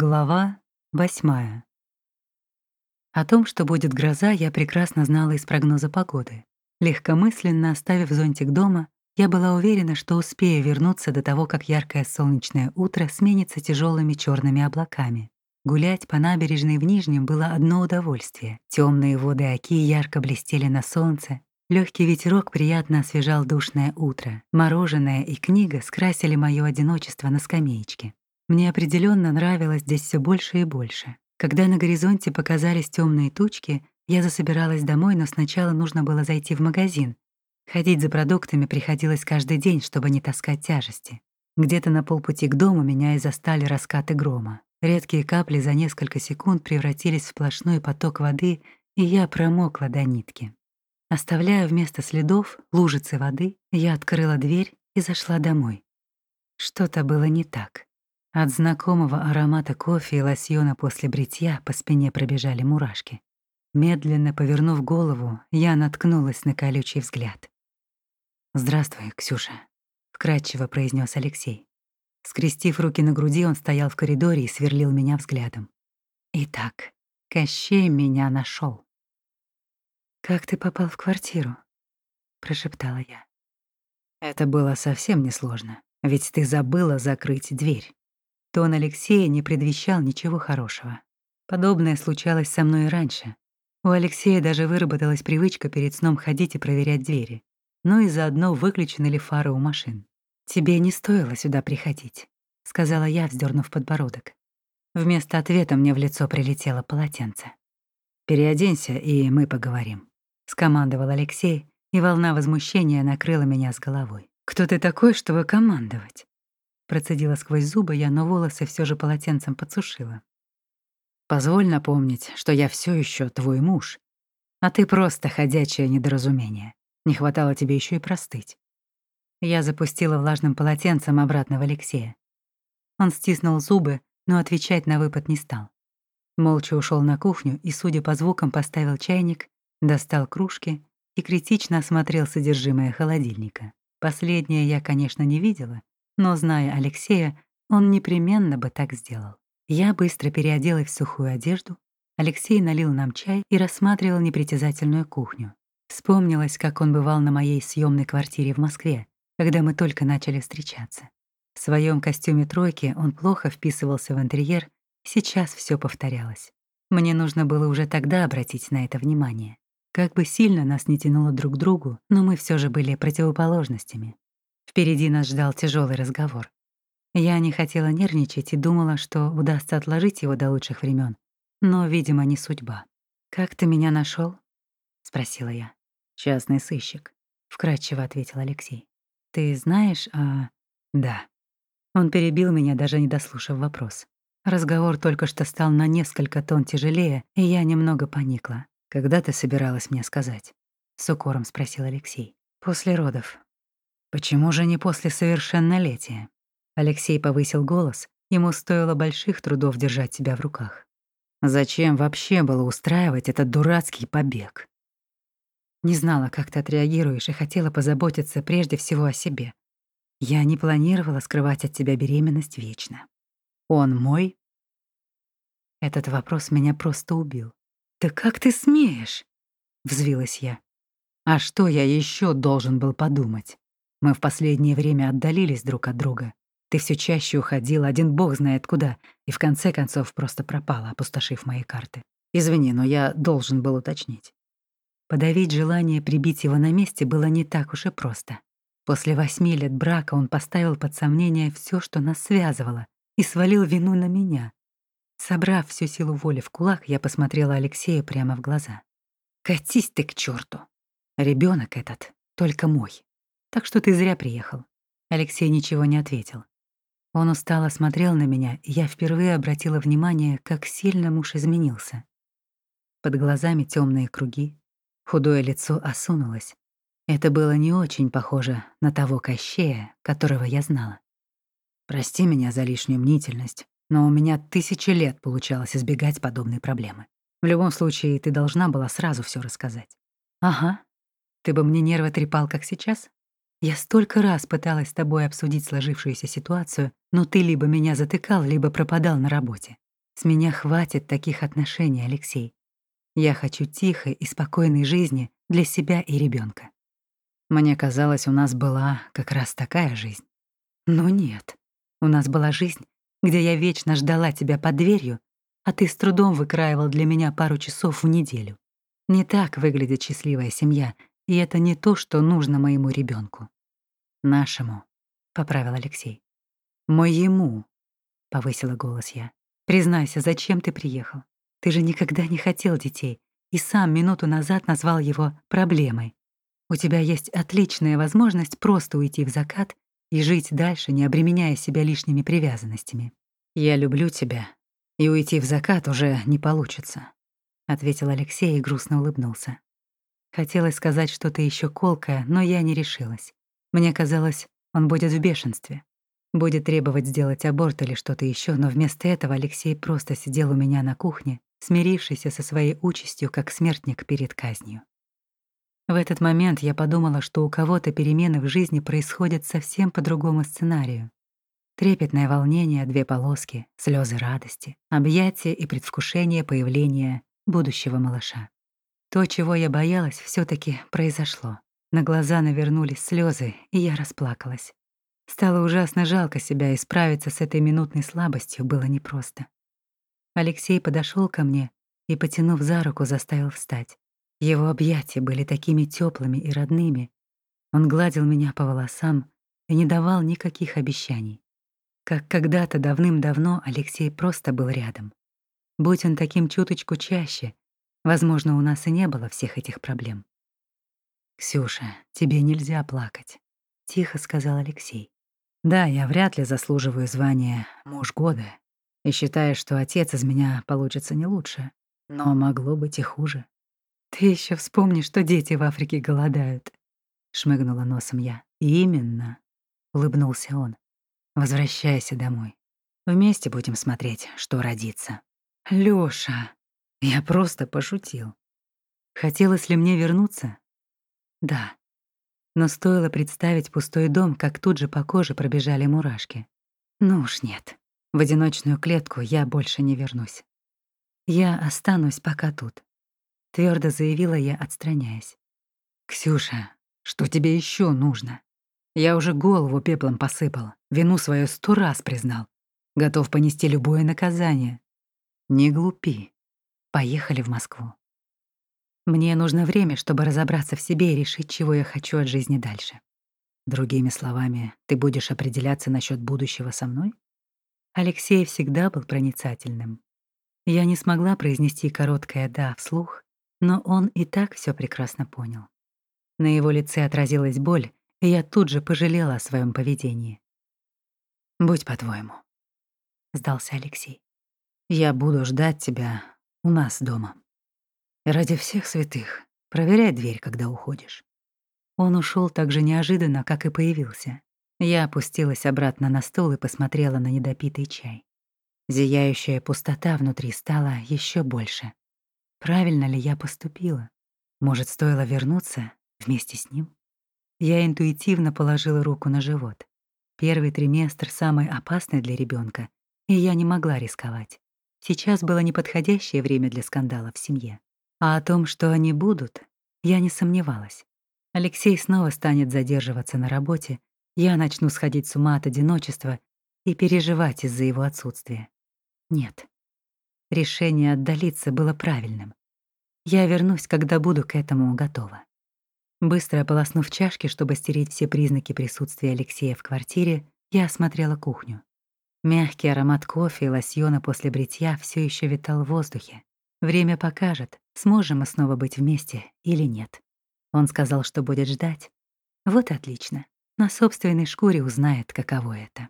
Глава восьмая. О том, что будет гроза, я прекрасно знала из прогноза погоды. Легкомысленно оставив зонтик дома, я была уверена, что успею вернуться до того, как яркое солнечное утро сменится тяжелыми черными облаками. Гулять по набережной в Нижнем было одно удовольствие. Темные воды Оки ярко блестели на солнце, Легкий ветерок приятно освежал душное утро. Мороженое и книга скрасили мое одиночество на скамеечке. Мне определенно нравилось здесь все больше и больше. Когда на горизонте показались темные тучки, я засобиралась домой, но сначала нужно было зайти в магазин. Ходить за продуктами приходилось каждый день, чтобы не таскать тяжести. Где-то на полпути к дому меня и застали раскаты грома. Редкие капли за несколько секунд превратились в сплошной поток воды, и я промокла до нитки. Оставляя вместо следов лужицы воды, я открыла дверь и зашла домой. Что-то было не так. От знакомого аромата кофе и лосьона после бритья по спине пробежали мурашки. Медленно повернув голову, я наткнулась на колючий взгляд. «Здравствуй, Ксюша», — вкратчиво произнес Алексей. Скрестив руки на груди, он стоял в коридоре и сверлил меня взглядом. «Итак, Кощей меня нашел. «Как ты попал в квартиру?» — прошептала я. «Это было совсем несложно, ведь ты забыла закрыть дверь». Тон Алексея не предвещал ничего хорошего. Подобное случалось со мной раньше. У Алексея даже выработалась привычка перед сном ходить и проверять двери. Ну и заодно выключены ли фары у машин. «Тебе не стоило сюда приходить», — сказала я, вздернув подбородок. Вместо ответа мне в лицо прилетело полотенце. «Переоденься, и мы поговорим», — скомандовал Алексей, и волна возмущения накрыла меня с головой. «Кто ты такой, чтобы командовать?» Процедила сквозь зубы я, но волосы все же полотенцем подсушила. «Позволь напомнить, что я все еще твой муж, а ты просто ходячее недоразумение. Не хватало тебе еще и простыть». Я запустила влажным полотенцем обратно в Алексея. Он стиснул зубы, но отвечать на выпад не стал. Молча ушел на кухню и, судя по звукам, поставил чайник, достал кружки и критично осмотрел содержимое холодильника. Последнее я, конечно, не видела, но, зная Алексея, он непременно бы так сделал. Я быстро переоделась в сухую одежду, Алексей налил нам чай и рассматривал непритязательную кухню. Вспомнилось, как он бывал на моей съемной квартире в Москве, когда мы только начали встречаться. В своем костюме тройки он плохо вписывался в интерьер, сейчас все повторялось. Мне нужно было уже тогда обратить на это внимание. Как бы сильно нас не тянуло друг к другу, но мы все же были противоположностями. Впереди нас ждал тяжелый разговор. Я не хотела нервничать и думала, что удастся отложить его до лучших времен, но, видимо, не судьба. «Как ты меня нашел? спросила я. «Частный сыщик», — вкратчиво ответил Алексей. «Ты знаешь, а...» «Да». Он перебил меня, даже не дослушав вопрос. Разговор только что стал на несколько тонн тяжелее, и я немного поникла. «Когда ты собиралась мне сказать?» — с укором спросил Алексей. «После родов», Почему же не после совершеннолетия? Алексей повысил голос, ему стоило больших трудов держать себя в руках. Зачем вообще было устраивать этот дурацкий побег? Не знала, как ты отреагируешь, и хотела позаботиться прежде всего о себе. Я не планировала скрывать от тебя беременность вечно. Он мой? Этот вопрос меня просто убил. «Да как ты смеешь?» — взвилась я. «А что я еще должен был подумать?» Мы в последнее время отдалились друг от друга. Ты все чаще уходил, один бог знает куда, и в конце концов просто пропала, опустошив мои карты. Извини, но я должен был уточнить. Подавить желание прибить его на месте было не так уж и просто. После восьми лет брака он поставил под сомнение все, что нас связывало, и свалил вину на меня. Собрав всю силу воли в кулак, я посмотрела Алексею прямо в глаза. «Катись ты к черту! Ребенок этот только мой». Так что ты зря приехал». Алексей ничего не ответил. Он устало смотрел на меня, и я впервые обратила внимание, как сильно муж изменился. Под глазами темные круги, худое лицо осунулось. Это было не очень похоже на того Кощея, которого я знала. Прости меня за лишнюю мнительность, но у меня тысячи лет получалось избегать подобной проблемы. В любом случае, ты должна была сразу все рассказать. Ага. Ты бы мне нервы трепал, как сейчас? Я столько раз пыталась с тобой обсудить сложившуюся ситуацию, но ты либо меня затыкал, либо пропадал на работе. С меня хватит таких отношений, Алексей. Я хочу тихой и спокойной жизни для себя и ребенка. Мне казалось, у нас была как раз такая жизнь. Но нет. У нас была жизнь, где я вечно ждала тебя под дверью, а ты с трудом выкраивал для меня пару часов в неделю. Не так выглядит счастливая семья, и это не то, что нужно моему ребенку. Нашему, поправил Алексей. Моему, повысила голос я. Признайся, зачем ты приехал? Ты же никогда не хотел детей и сам минуту назад назвал его проблемой. У тебя есть отличная возможность просто уйти в закат и жить дальше, не обременяя себя лишними привязанностями. Я люблю тебя, и уйти в закат уже не получится, ответил Алексей и грустно улыбнулся. Хотелось сказать что-то еще колкое, но я не решилась. Мне казалось, он будет в бешенстве. Будет требовать сделать аборт или что-то еще, но вместо этого Алексей просто сидел у меня на кухне, смирившийся со своей участью, как смертник перед казнью. В этот момент я подумала, что у кого-то перемены в жизни происходят совсем по другому сценарию. Трепетное волнение, две полоски, слезы радости, объятия и предвкушение появления будущего малыша. То, чего я боялась, все таки произошло. На глаза навернулись слезы, и я расплакалась. Стало ужасно жалко себя, и справиться с этой минутной слабостью было непросто. Алексей подошел ко мне и, потянув за руку, заставил встать. Его объятия были такими теплыми и родными. Он гладил меня по волосам и не давал никаких обещаний. Как когда-то давным-давно Алексей просто был рядом. Будь он таким чуточку чаще, возможно, у нас и не было всех этих проблем. «Ксюша, тебе нельзя плакать», — тихо сказал Алексей. Да, я вряд ли заслуживаю звания «муж года» и считаю, что отец из меня получится не лучше, но могло быть и хуже. «Ты еще вспомни, что дети в Африке голодают», — шмыгнула носом я. «Именно», — улыбнулся он. «Возвращайся домой. Вместе будем смотреть, что родится». «Лёша, я просто пошутил. Хотелось ли мне вернуться? Да. Но стоило представить пустой дом, как тут же по коже пробежали мурашки. Ну уж нет. В одиночную клетку я больше не вернусь. Я останусь пока тут, твердо заявила я, отстраняясь. Ксюша, что тебе еще нужно? Я уже голову пеплом посыпал, вину свою сто раз признал. Готов понести любое наказание. Не глупи. Поехали в Москву. Мне нужно время, чтобы разобраться в себе и решить, чего я хочу от жизни дальше. Другими словами, ты будешь определяться насчет будущего со мной? Алексей всегда был проницательным. Я не смогла произнести короткое «да» вслух, но он и так все прекрасно понял. На его лице отразилась боль, и я тут же пожалела о своем поведении. «Будь по-твоему», — сдался Алексей. «Я буду ждать тебя у нас дома». Ради всех святых, проверяй дверь, когда уходишь. Он ушел так же неожиданно, как и появился. Я опустилась обратно на стол и посмотрела на недопитый чай. Зияющая пустота внутри стала еще больше. Правильно ли я поступила? Может, стоило вернуться вместе с ним? Я интуитивно положила руку на живот. Первый триместр самый опасный для ребенка, и я не могла рисковать. Сейчас было неподходящее время для скандала в семье. А о том, что они будут, я не сомневалась. Алексей снова станет задерживаться на работе, я начну сходить с ума от одиночества и переживать из-за его отсутствия. Нет. Решение отдалиться было правильным. Я вернусь, когда буду к этому готова. Быстро ополоснув чашки, чтобы стереть все признаки присутствия Алексея в квартире, я осмотрела кухню. Мягкий аромат кофе и лосьона после бритья все еще витал в воздухе. Время покажет, сможем мы снова быть вместе или нет. Он сказал, что будет ждать. Вот отлично. На собственной шкуре узнает, каково это.